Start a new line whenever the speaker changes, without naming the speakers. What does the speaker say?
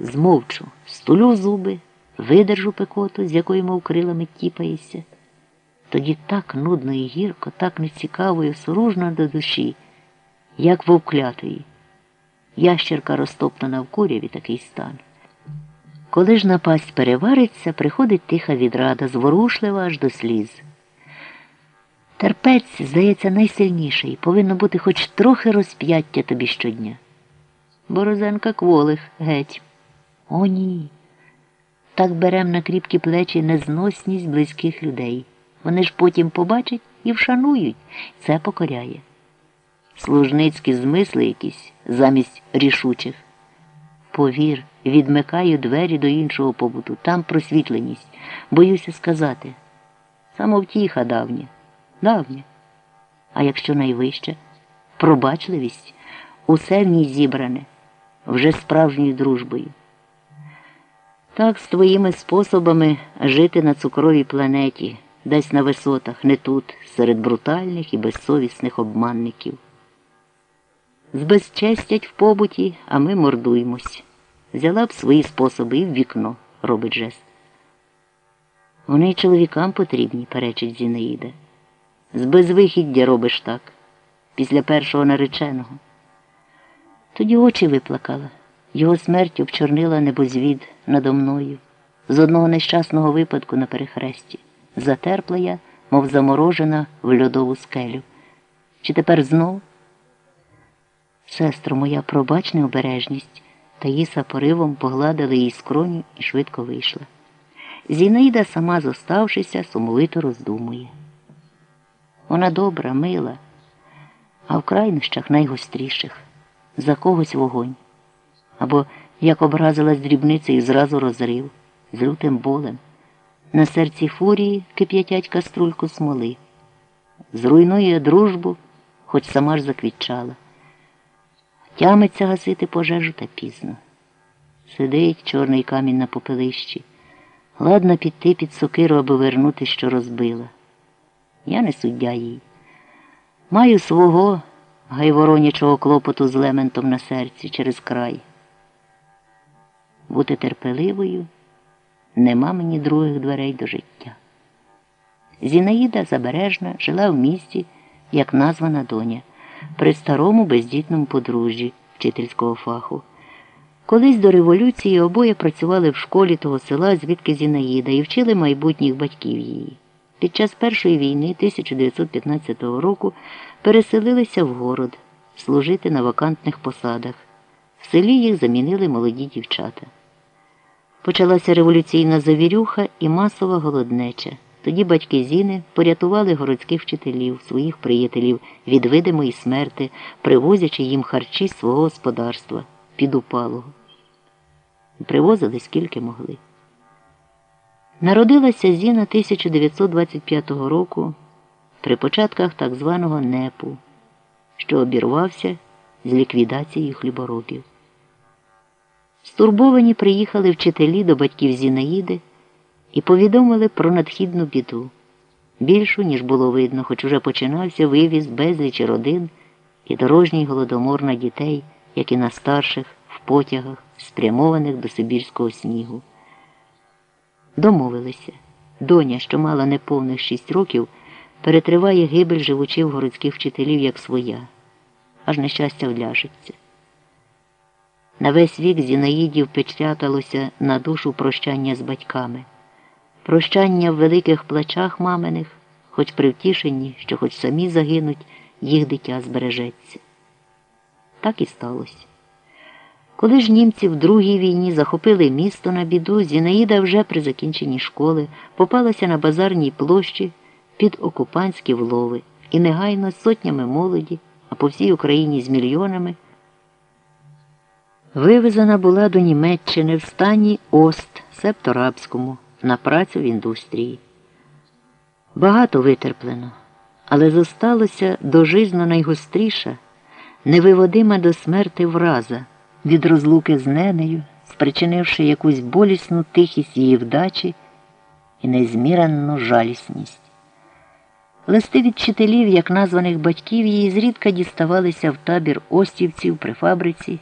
Змовчу, стулю зуби, видержу пекоту, з якою мов крилами тіпаєшся. Тоді так нудно і гірко, так нецікаво і соружно до душі, як вовклятої. Ящерка розтоптана в куряві такий стан. Коли ж напасть перевариться, приходить тиха відрада, зворушлива аж до сліз. Терпець, здається, найсильніший, повинно бути хоч трохи розп'яття тобі щодня. Борозенка кволих геть. О, ні. Так берем на кріпкі плечі незносність близьких людей. Вони ж потім побачать і вшанують. Це покоряє. Служницькі змисли якісь замість рішучих. Повір, відмикаю двері до іншого побуту, там просвітленість. Боюся сказати. Самовтіха давня, давня. А якщо найвище, пробачливість, усе в ній зібране, вже справжньою дружбою. Так з твоїми способами жити на цукровій планеті, десь на висотах, не тут, серед брутальних і безсовісних обманників. Збезчестять в побуті, а ми мордуємось. Взяла б свої способи і в вікно, робить жест. Вони й чоловікам потрібні, перечить Зінаїда. З безвихіддя робиш так, після першого нареченого. Тоді очі виплакала. Його смерть обчорнила небозвід надо мною. З одного нещасного випадку на перехресті. Затерпла я, мов заморожена в льодову скелю. Чи тепер знов? Сестро, моя пробач необережність, Таїса поривом погладила її скроню і швидко вийшла. Зінаїда, сама зоставшися, сумовито роздумує. Вона добра, мила, а в крайнощах найгостріших за когось вогонь. Або як образилась дрібницею зразу розрив, з лютим болем. На серці фурії кип'ятять каструльку смоли. Зруйнує дружбу, хоч сама ж заквітчала. Тямиться гасити пожежу та пізно. Сидить чорний камінь на попелищі, ладна піти під сокиру, аби вернути, що розбила. Я не суддя їй. Маю свого гайворонячого клопоту з лементом на серці через край. Бути терпеливою нема мені других дверей до життя. Зінаїда Забережна жила в місті, як названа доня при старому бездітному подружжі вчительського фаху. Колись до революції обоє працювали в школі того села, звідки Зінаїда, і вчили майбутніх батьків її. Під час Першої війни 1915 року переселилися в город служити на вакантних посадах. В селі їх замінили молоді дівчата. Почалася революційна завірюха і масова голоднеча. Тоді батьки Зіни порятували городських вчителів, своїх приятелів від видимої смерти, привозячи їм харчі свого господарства під упалого. Привозили скільки могли. Народилася Зіна 1925 року при початках так званого НЕПу, що обірвався з ліквідацією хліборобів. Стурбовані приїхали вчителі до батьків Зінаїди і повідомили про надхідну біду. Більшу, ніж було видно, хоч уже починався вивіз безлічі родин і дорожній голодомор на дітей, як і на старших, в потягах, спрямованих до Сибірського снігу. Домовилися. Доня, що мала неповних шість років, перетриває гибель живучи в городських вчителів як своя, аж нещастя вляжеться. На весь вік Зінаїдів печаталося на душу прощання з батьками. Прощання в великих плечах маминих, хоч при втішенні, що хоч самі загинуть, їх дитя збережеться. Так і сталося. Коли ж німці в другій війні захопили місто на біду, Зінаїда вже при закінченні школи попалася на базарній площі під окупантські влови і негайно сотнями молоді, а по всій Україні з мільйонами. Вивезена була до Німеччини в стані Ост, Септорабському на працю в індустрії. Багато витерплено, але зосталося дожизно найгостріша, невиводима до смерти враза від розлуки з ненею, спричинивши якусь болісну тихість її вдачі і незміренну жалісність. Листи від вчителів, як названих батьків, її зрідка діставалися в табір остівців при фабриці.